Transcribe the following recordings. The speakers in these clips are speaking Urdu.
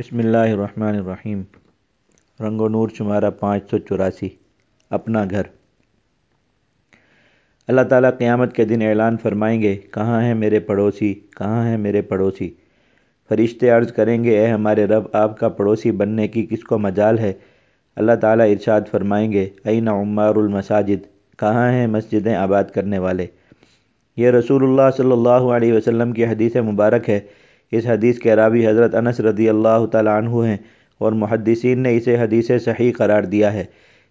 بسم اللہ الرحمن الرحیم۔ رنگ و نور شمارہ پانچ سو چوراسی۔ اپنا گھر۔ اللہ تعالیٰ قیامت کے دن اعلان فرمائیں گے، کہاں ہیں میرے پڑوسی؟ کہاں ہیں میرے پڑوسی؟ فرشتے عرض کریں گے، اے ہمارے رب، آپ کا پڑوسی بننے کی کس کو مجال ہے؟ اللہ تعالیٰ ارشاد فرمائیں گے این عمار المساجد؟ کہاں ہیں مسجدیں آباد کرنے والے؟ یہ رسول اللہ صلی اللہ علیہ وسلم کی حدیث مبارک ہے۔ اس حدیث کے راوی حضرت انس رضی اللہ تعالیٰ عنہ ہیں اور محدثین نے اسے حدیث صحیح قرار دیا ہے۔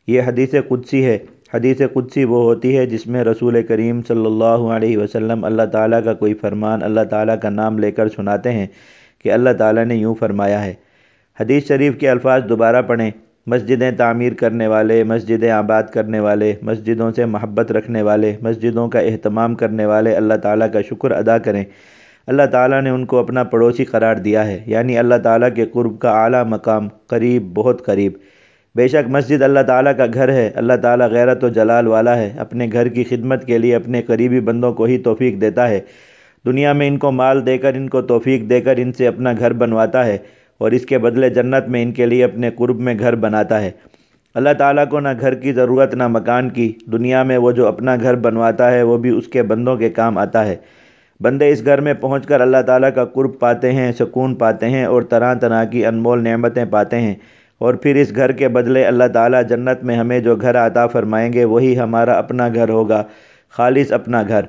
یہ حدیث قدسی ہے۔ حدیث قدسی وہ ہوتی ہے جس میں رسول کریم صلی اللہ علیہ وسلم اللہ تعالیٰ کا کوئی فرمان، اللہ تعالیٰ کا نام لے کر سناتے ہیں کہ اللہ تعالیٰ نے یوں فرمایا ہے۔ حدیث شریف کے الفاظ دوبارہ پڑھیں۔ مسجدیں تعمیر کرنے والے، مسجدیں آباد کرنے والے، مسجدوں سے محبت رکھنے والے، مسجدوں کا اہتمام کرنے والے اللہ تعالیٰ کا شکر ادا کریں۔ اللہ تعالیٰ نے ان کو اپنا پڑوسی قرار دیا ہے۔ یعنی اللہ تعالیٰ کے قرب کا اعلیٰ مقام قریب، بہت قریب۔ بے شک مسجد اللہ تعالیٰ کا گھر ہے۔ اللہ تعالیٰ غیرت و جلال والا ہے۔ اپنے گھر کی خدمت کے لیے اپنے قریبی بندوں کو ہی توفیق دیتا ہے۔ دنیا میں ان کو مال دے کر، ان کو توفیق دے کر ان سے اپنا گھر بنواتا ہے اور اس کے بدلے جنت میں ان کے لیے اپنے قرب میں گھر بناتا ہے۔ اللہ تعالیٰ کو نہ گھر کی ضرورت، نہ مکان کی۔ دنیا میں وہ جو اپنا گھر بنواتا ہے، وہ بھی اس کے بندوں کے کام آتا ہے۔ بندے اس گھر میں پہنچ کر اللہ تعالیٰ کا قرب پاتے ہیں، سکون پاتے ہیں اور طرح طرح کی انمول نعمتیں پاتے ہیں۔ اور پھر اس گھر کے بدلے اللہ تعالیٰ جنت میں ہمیں جو گھر عطا فرمائیں گے، وہی ہمارا اپنا گھر ہوگا۔ خالص اپنا گھر۔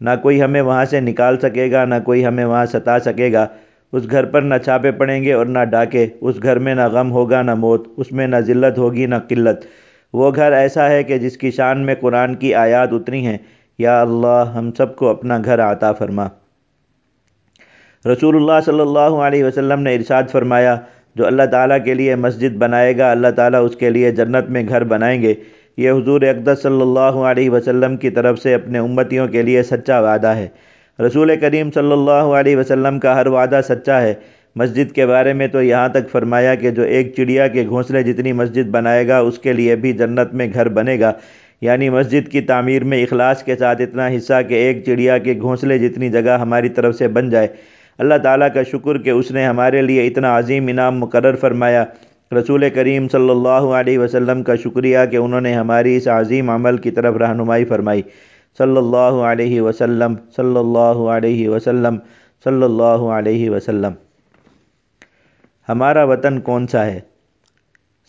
نہ کوئی ہمیں وہاں سے نکال سکے گا، نہ کوئی ہمیں وہاں ستا سکے گا۔ اس گھر پر نہ چھاپے پڑیں گے اور نہ ڈاکے۔ اس گھر میں نہ غم ہوگا، نہ موت۔ اس میں نہ ذلت ہوگی، نہ قلت۔ وہ گھر ایسا ہے کہ جس کی شان میں قرآن کی آیات اتری ہیں۔ یا اللہ ہم سب کو اپنا گھر عطا فرما۔ رسول اللہ صلی اللہ علیہ وسلم نے ارشاد فرمایا، جو اللہ تعالیٰ کے لیے مسجد بنائے گا، اللہ تعالیٰ اس کے لیے جنت میں گھر بنائیں گے۔ یہ حضور اقدس صلی اللہ علیہ وسلم کی طرف سے اپنے امتیوں کے لیے سچا وعدہ ہے۔ رسول کریم صلی اللہ علیہ وسلم کا ہر وعدہ سچا ہے۔ مسجد کے بارے میں تو یہاں تک فرمایا کہ جو ایک چڑیا کے گھونسلے جتنی مسجد بنائے گا، اس کے لیے بھی جنت میں گھر بنے گا۔ یعنی مسجد کی تعمیر میں اخلاص کے ساتھ اتنا حصہ کہ ایک چڑیا کے گھونسلے جتنی جگہ ہماری طرف سے بن جائے۔ اللہ تعالیٰ کا شکر کہ اس نے ہمارے لیے اتنا عظیم انعام مقرر فرمایا۔ رسول کریم صلی اللہ علیہ وسلم کا شکریہ کہ انہوں نے ہماری اس عظیم عمل کی طرف رہنمائی فرمائی۔ صلی اللہ علیہ وسلم، صلی اللہ علیہ وسلم، صلی اللہ علیہ وسلم۔ ہمارا وطن کون سا ہے؟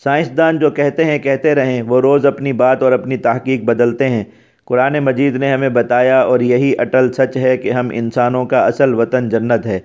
سائنسدان جو کہتے ہیں، کہتے رہیں، وہ روز اپنی بات اور اپنی تحقیق بدلتے ہیں۔ قرآن مجید نے ہمیں بتایا اور یہی اٹل سچ ہے کہ ہم انسانوں کا اصل وطن جنت ہے۔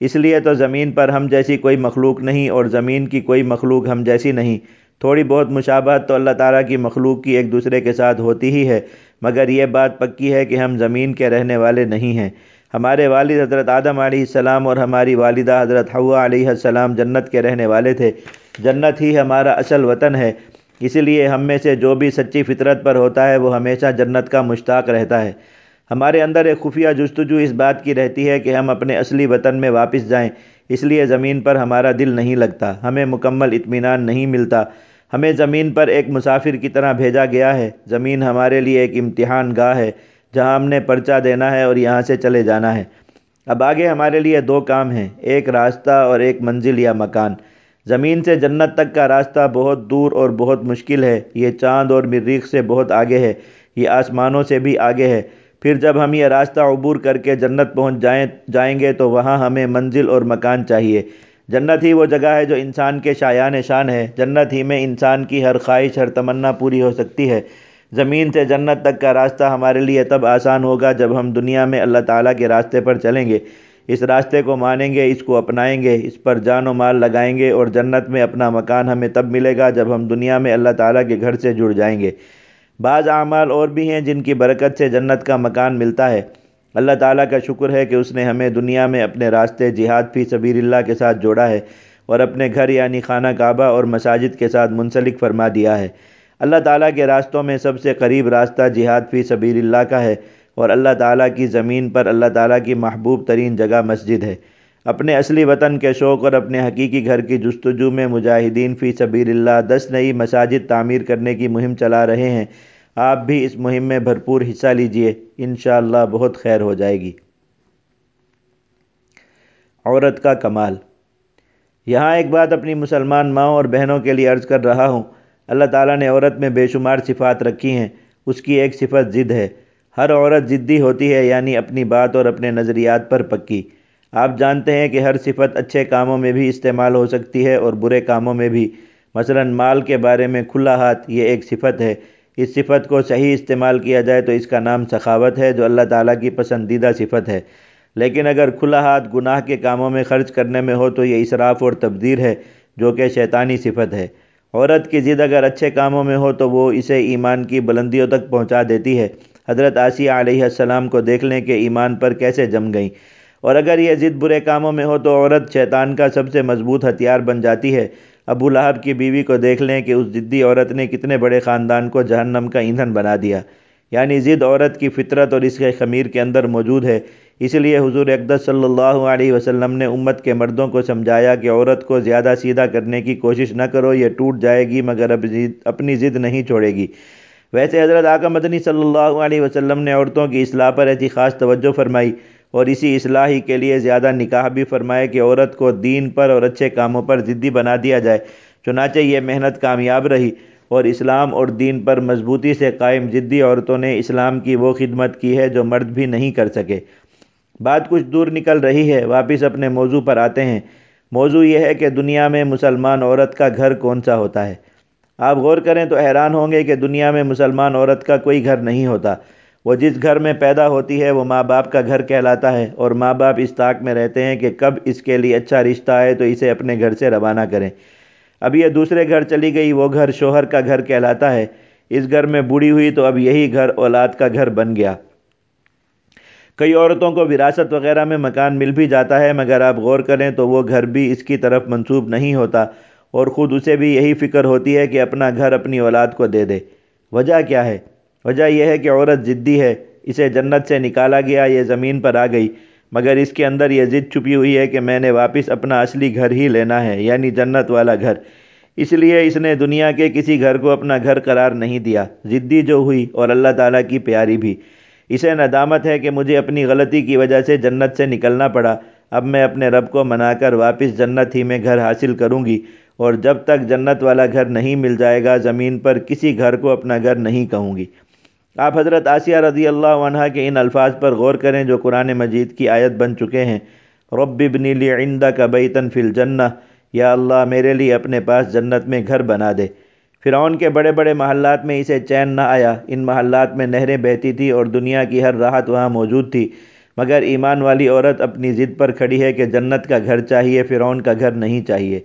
اس لیے تو زمین پر ہم جیسی کوئی مخلوق نہیں اور زمین کی کوئی مخلوق ہم جیسی نہیں۔ تھوڑی بہت مشابہت تو اللہ تعالیٰ کی مخلوق کی ایک دوسرے کے ساتھ ہوتی ہی ہے، مگر یہ بات پکی ہے کہ ہم زمین کے رہنے والے نہیں ہیں۔ ہمارے والد حضرت آدم علیہ السلام اور ہماری والدہ حضرت حوا علیہ السلام جنت کے رہنے والے تھے۔ جنت ہی ہمارا اصل وطن ہے۔ اسی لیے ہم میں سے جو بھی سچی فطرت پر ہوتا ہے، وہ ہمیشہ جنت کا مشتاق رہتا ہے۔ ہمارے اندر ایک خفیہ جستجو اس بات کی رہتی ہے کہ ہم اپنے اصلی وطن میں واپس جائیں۔ اس لیے زمین پر ہمارا دل نہیں لگتا۔ ہمیں مکمل اطمینان نہیں ملتا۔ ہمیں زمین پر ایک مسافر کی طرح بھیجا گیا ہے۔ زمین ہمارے لیے ایک امتحان گاہ ہے۔ جہاں ہم نے پرچہ دینا ہے اور یہاں سے چلے جانا ہے۔ اب آگے ہمارے لیے دو کام ہیں، ایک راستہ اور ایک منزل یا مکان۔ زمین سے جنت تک کا راستہ بہت دور اور بہت مشکل ہے۔ یہ چاند اور مریخ سے بہت آگے ہے، یہ آسمانوں سے بھی آگے ہے۔ پھر جب ہم یہ راستہ عبور کر کے جنت پہنچ جائیں جائیں گے تو وہاں ہمیں منزل اور مکان چاہیے۔ جنت ہی وہ جگہ ہے جو انسان کے شایان شان ہے۔ جنت ہی میں انسان کی ہر خواہش، ہر تمنا پوری ہو سکتی ہے۔ زمین سے جنت تک کا راستہ ہمارے لیے تب آسان ہوگا جب ہم دنیا میں اللہ تعالیٰ کے راستے پر چلیں گے۔ اس راستے کو مانیں گے، اس کو اپنائیں گے، اس پر جان و مال لگائیں گے اور جنت میں اپنا مکان ہمیں تب ملے گا جب ہم دنیا میں اللہ تعالیٰ کے گھر سے جڑ جائیں گے۔ بعض اعمال اور بھی ہیں جن کی برکت سے جنت کا مکان ملتا ہے۔ اللہ تعالیٰ کا شکر ہے کہ اس نے ہمیں دنیا میں اپنے راستے جہاد فی سبیر اللہ کے ساتھ جوڑا ہے اور اپنے گھر یعنی خانہ کعبہ اور مساجد کے ساتھ منسلک فرما دیا ہے۔ اللہ تعالیٰ کے راستوں میں سب سے قریب راستہ جہاد فی سبیر اللہ کا ہے اور اللہ تعالیٰ کی زمین پر اللہ تعالیٰ کی محبوب ترین جگہ مسجد ہے۔ اپنے اصلی وطن کے شوق اور اپنے حقیقی گھر کی جستجو میں مجاہدین فی سبیر اللہ دس نئی مساجد تعمیر کرنے کی مہم چلا رہے ہیں۔ آپ بھی اس مہم میں بھرپور حصہ لیجیے۔ انشاءاللہ بہت خیر ہو جائے گی۔ عورت کا کمال۔ یہاں ایک بات اپنی مسلمان ماؤں اور بہنوں کے لیے عرض کر رہا ہوں۔ اللہ تعالیٰ نے عورت میں بے شمار صفات رکھی ہیں۔ اس کی ایک صفت ضد ہے۔ ہر عورت ضدی ہوتی ہے یعنی اپنی بات اور اپنے نظریات پر پکی۔ آپ جانتے ہیں کہ ہر صفت اچھے کاموں میں بھی استعمال ہو سکتی ہے اور برے کاموں میں بھی۔ مثلا مال کے بارے میں کھلا ہاتھ یہ ایک صفت ہے۔ اس صفت کو صحیح استعمال کیا جائے تو اس کا نام سخاوت ہے، جو اللہ تعالیٰ کی پسندیدہ صفت ہے۔ لیکن اگر کھلا ہاتھ گناہ کے کاموں میں خرچ کرنے میں ہو تو یہ اسراف اور تبدیر ہے، جو کہ شیطانی صفت ہے۔ عورت کی ضد اگر اچھے کاموں میں ہو تو وہ اسے ایمان کی بلندیوں تک پہنچا دیتی ہے۔ حضرت آسیہ علیہ السلام کو دیکھ لیں کہ ایمان پر کیسے جم گئیں۔ اور اگر یہ ضد برے کاموں میں ہو تو عورت شیطان کا سب سے مضبوط ہتھیار بن جاتی ہے۔ ابو لہب کی بیوی کو دیکھ لیں کہ اس ضدی عورت نے کتنے بڑے خاندان کو جہنم کا ایندھن بنا دیا۔ یعنی ضد عورت کی فطرت اور اس کے خمیر کے اندر موجود ہے۔ اس لیے حضور اقدس صلی اللہ علیہ وسلم نے امت کے مردوں کو سمجھایا کہ عورت کو زیادہ سیدھا کرنے کی کوشش نہ کرو، یہ ٹوٹ جائے گی مگر اب اپنی ضد نہیں چھوڑے گی۔ ویسے حضرت آقا مدنی صلی اللہ علیہ وسلم نے عورتوں کی اصلاح پر ایسی خاص توجہ فرمائی اور اسی اصلاحی کے لیے زیادہ نکاح بھی فرمائے کہ عورت کو دین پر اور اچھے کاموں پر ضدی بنا دیا جائے۔ چنانچہ یہ محنت کامیاب رہی۔ اور اسلام اور دین پر مضبوطی سے قائم ضدی عورتوں نے اسلام کی وہ خدمت کی ہے جو مرد بھی نہیں کر سکے۔ بات کچھ دور نکل رہی ہے، واپس اپنے موضوع پر آتے ہیں۔ موضوع یہ ہے کہ دنیا میں مسلمان عورت کا گھر کون سا ہوتا ہے۔ آپ غور کریں تو حیران ہوں گے کہ دنیا میں مسلمان عورت کا کوئی گھر نہیں ہوتا۔ وہ جس گھر میں پیدا ہوتی ہے، وہ ماں باپ کا گھر کہلاتا ہے اور ماں باپ اس طاق میں رہتے ہیں کہ کب اس کے لیے اچھا رشتہ آئے تو اسے اپنے گھر سے روانہ کریں۔ اب یہ دوسرے گھر چلی گئی، وہ گھر شوہر کا گھر کہلاتا ہے۔ اس گھر میں بوڑھی ہوئی تو اب یہی گھر اولاد کا گھر بن گیا۔ کئی عورتوں کو وراثت وغیرہ میں مکان مل بھی جاتا ہے، مگر آپ غور کریں تو وہ گھر بھی اس کی طرف منسوب نہیں ہوتا، اور خود اسے بھی یہی فکر ہوتی ہے کہ اپنا گھر اپنی اولاد کو دے دے۔ وجہ کیا ہے؟ وجہ یہ ہے کہ عورت ضدی ہے، اسے جنت سے نکالا گیا، یہ زمین پر آ گئی۔ مگر اس کے اندر یہ ضد چھپی ہوئی ہے کہ میں نے واپس اپنا اصلی گھر ہی لینا ہے یعنی جنت والا گھر۔ اس لیے اس نے دنیا کے کسی گھر کو اپنا گھر قرار نہیں دیا۔ ضدی جو ہوئی اور اللہ تعالیٰ کی پیاری بھی۔ اسے ندامت ہے کہ مجھے اپنی غلطی کی وجہ سے جنت سے نکلنا پڑا۔ اب میں اپنے رب کو منا کر واپس جنت ہی میں گھر حاصل کروں گی۔ اور جب تک جنت والا گھر نہیں مل جائے گا، زمین پر کسی گھر کو اپنا گھر نہیں کہوں گی۔ آپ حضرت آسیہ رضی اللہ عنہ کے ان الفاظ پر غور کریں جو قرآن مجید کی آیت بن چکے ہیں۔ رب ابنی لی عندک بیتن فی الجنہ، یا اللہ میرے لیے اپنے پاس جنت میں گھر بنا دے۔ فرعون کے بڑے بڑے محلات میں اسے چین نہ آیا۔ ان محلات میں نہریں بہتی تھی اور دنیا کی ہر راحت وہاں موجود تھی۔ مگر ایمان والی عورت اپنی ضد پر کھڑی ہے کہ جنت کا گھر چاہیے، فرعون کا گھر نہیں چاہیے۔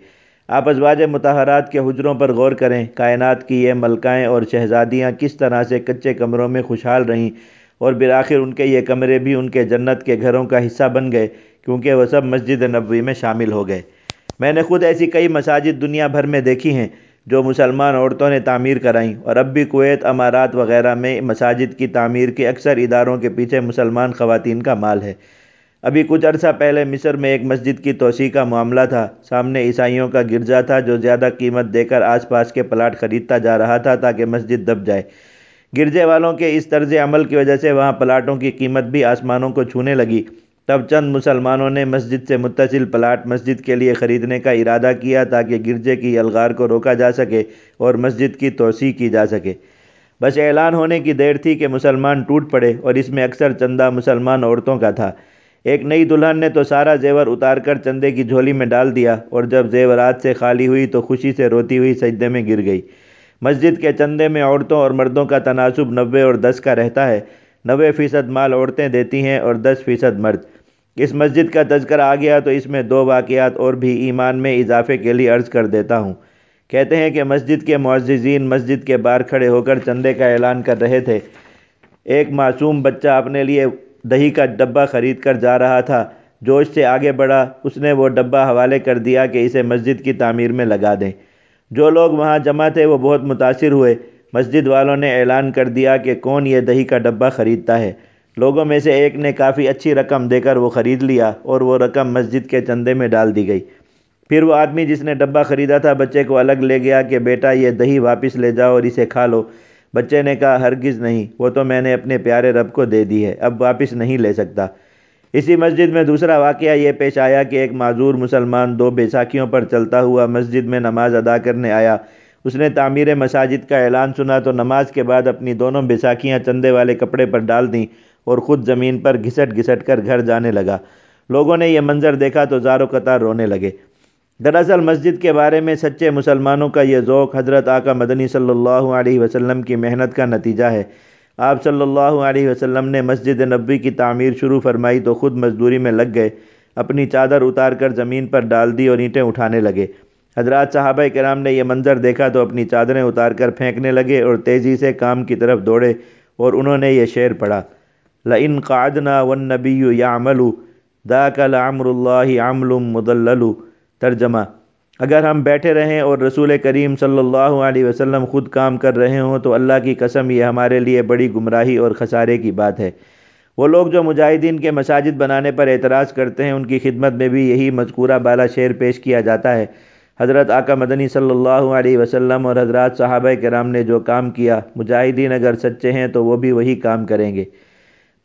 آپ ازواج متحرات کے حجروں پر غور کریں، کائنات کی یہ ملکائیں اور شہزادیاں کس طرح سے کچے کمروں میں خوشحال رہیں اور بالآخر ان کے یہ کمرے بھی ان کے جنت کے گھروں کا حصہ بن گئے کیونکہ وہ سب مسجد نبوی میں شامل ہو گئے۔ میں نے خود ایسی کئی مساجد دنیا بھر میں دیکھی ہیں جو مسلمان عورتوں نے تعمیر کرائیں اور اب بھی کویت، امارات وغیرہ میں مساجد کی تعمیر کے اکثر اداروں کے پیچھے مسلمان خواتین کا مال ہے۔ ابھی کچھ عرصہ پہلے مصر میں ایک مسجد کی توسیع کا معاملہ تھا۔ سامنے عیسائیوں کا گرجا تھا جو زیادہ قیمت دے کر آس پاس کے پلاٹ خریدتا جا رہا تھا تاکہ مسجد دب جائے۔ گرجے والوں کے اس طرز عمل کی وجہ سے وہاں پلاٹوں کی قیمت بھی آسمانوں کو چھونے لگی۔ تب چند مسلمانوں نے مسجد سے متصل پلاٹ مسجد کے لیے خریدنے کا ارادہ کیا تاکہ گرجے کی الغار کو روکا جا سکے اور مسجد کی توسیع کی جا سکے۔ بس اعلان ہونے کی دیر تھی کہ مسلمان ٹوٹ پڑے اور اس میں اکثر چندہ مسلمان عورتوں کا تھا۔ ایک نئی دلہن نے تو سارا زیور اتار کر چندے کی جھولی میں ڈال دیا اور جب زیورات سے خالی ہوئی تو خوشی سے روتی ہوئی سجدے میں گر گئی۔ مسجد کے چندے میں عورتوں اور مردوں کا تناسب نوے اور دس کا رہتا ہے۔ نوے فیصد مال عورتیں دیتی ہیں اور دس فیصد مرد۔ اس مسجد کا تذکر آ گیا تو اس میں دو واقعات اور بھی ایمان میں اضافے کے لیے عرض کر دیتا ہوں۔ کہتے ہیں کہ مسجد کے معززین مسجد کے باہر کھڑے ہو کر چندے کا اعلان کر رہے تھے۔ ایک معصوم بچہ اپنے لیے دہی کا ڈبہ خرید کر جا رہا تھا۔ جوش سے آگے بڑھا، اس نے وہ ڈبہ حوالے کر دیا کہ اسے مسجد کی تعمیر میں لگا دیں۔ جو لوگ وہاں جمع تھے، وہ بہت متاثر ہوئے۔ مسجد والوں نے اعلان کر دیا کہ کون یہ دہی کا ڈبہ خریدتا ہے۔ لوگوں میں سے ایک نے کافی اچھی رقم دے کر وہ خرید لیا اور وہ رقم مسجد کے چندے میں ڈال دی گئی۔ پھر وہ آدمی جس نے ڈبہ خریدا تھا، بچے کو الگ لے گیا کہ بیٹا یہ دہی واپس لے جاؤ اور اسے کھا لو۔ بچے نے کہا، ہرگز نہیں، وہ تو میں نے اپنے پیارے رب کو دے دی ہے، اب واپس نہیں لے سکتا۔ اسی مسجد میں دوسرا واقعہ یہ پیش آیا کہ ایک معذور مسلمان دو بیساکھیوں پر چلتا ہوا مسجد میں نماز ادا کرنے آیا۔ اس نے تعمیر مساجد کا اعلان سنا تو نماز کے بعد اپنی دونوں بیساکھیاں چندے والے کپڑے پر ڈال دیں اور خود زمین پر گھسٹ گھسٹ کر گھر جانے لگا۔ لوگوں نے یہ منظر دیکھا تو زار و قطار رونے لگے۔ دراصل مسجد کے بارے میں سچے مسلمانوں کا یہ ذوق حضرت آقا مدنی صلی اللہ علیہ وسلم کی محنت کا نتیجہ ہے۔ آپ صلی اللہ علیہ وسلم نے مسجد نبوی کی تعمیر شروع فرمائی تو خود مزدوری میں لگ گئے۔ اپنی چادر اتار کر زمین پر ڈال دی اور اینٹیں اٹھانے لگے۔ حضرات صحابہ کرام نے یہ منظر دیکھا تو اپنی چادریں اتار کر پھینکنے لگے اور تیزی سے کام کی طرف دوڑے اور انہوں نے یہ شعر پڑھا۔ لَإِن قَعَدْنَا وَالنَّبِيُّ يَعْمَلُ ذَاكَ لَعَمْرُ اللَّهِ عَمْلٌ مُضَلَّلُ ترجمہ۔ اگر ہم بیٹھے رہیں اور رسول کریم صلی اللہ علیہ وسلم خود کام کر رہے ہوں تو اللہ کی قسم یہ ہمارے لیے بڑی گمراہی اور خسارے کی بات ہے۔ وہ لوگ جو مجاہدین کے مساجد بنانے پر اعتراض کرتے ہیں ان کی خدمت میں بھی یہی مذکورہ بالا شعر پیش کیا جاتا ہے۔ حضرت آقا مدنی صلی اللہ علیہ وسلم اور حضرات صحابہ کرام نے جو کام کیا، مجاہدین اگر سچے ہیں تو وہ بھی وہی کام کریں گے۔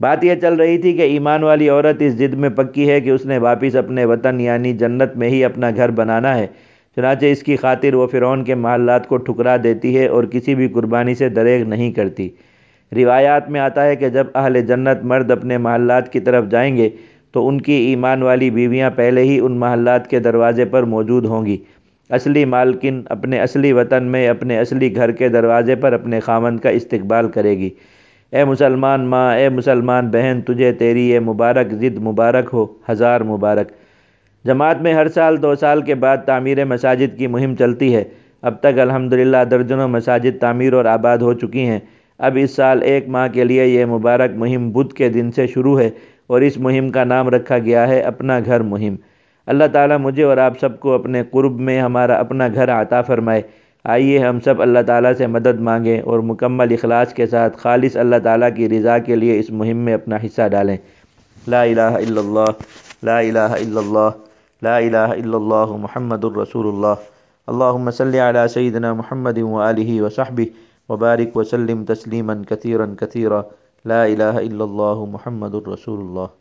بات یہ چل رہی تھی کہ ایمان والی عورت اس ضد میں پکی ہے کہ اس نے واپس اپنے وطن یعنی جنت میں ہی اپنا گھر بنانا ہے۔ چنانچہ اس کی خاطر وہ فرعون کے محلات کو ٹھکرا دیتی ہے اور کسی بھی قربانی سے دریغ نہیں کرتی۔ روایات میں آتا ہے کہ جب اہل جنت مرد اپنے محلات کی طرف جائیں گے تو ان کی ایمان والی بیویاں پہلے ہی ان محلات کے دروازے پر موجود ہوں گی۔ اصلی مالکن اپنے اصلی وطن میں اپنے اصلی گھر کے دروازے پر اپنے خامن کا استقبال کرے گی۔ اے مسلمان ماں، اے مسلمان بہن، تجھے تیری یہ مبارک ضد مبارک ہو، ہزار مبارک۔ جماعت میں ہر سال دو سال کے بعد تعمیر مساجد کی مہم چلتی ہے۔ اب تک الحمدللہ درجنوں مساجد تعمیر اور آباد ہو چکی ہیں۔ اب اس سال ایک ماہ کے لیے یہ مبارک مہم بدھ کے دن سے شروع ہے اور اس مہم کا نام رکھا گیا ہے اپنا گھر مہم۔ اللہ تعالیٰ مجھے اور آپ سب کو اپنے قرب میں ہمارا اپنا گھر عطا فرمائے۔ آئیے ہم سب اللہ تعالیٰ سے مدد مانگیں اور مکمل اخلاص کے ساتھ خالص اللہ تعالیٰ کی رضا کے لیے اس مہم میں اپنا حصہ ڈالیں۔ لا الہ الا اللہ، لا الہ الا اللہ، لا الہ الا اللہ محمد الرسول اللہ اللہم صلی علی سیدنا محمد وآلہ وصحبہ وبارک وسلم تسلیما کثیرا کثیرا۔ لا الہ الا اللہ محمد الرسول اللہ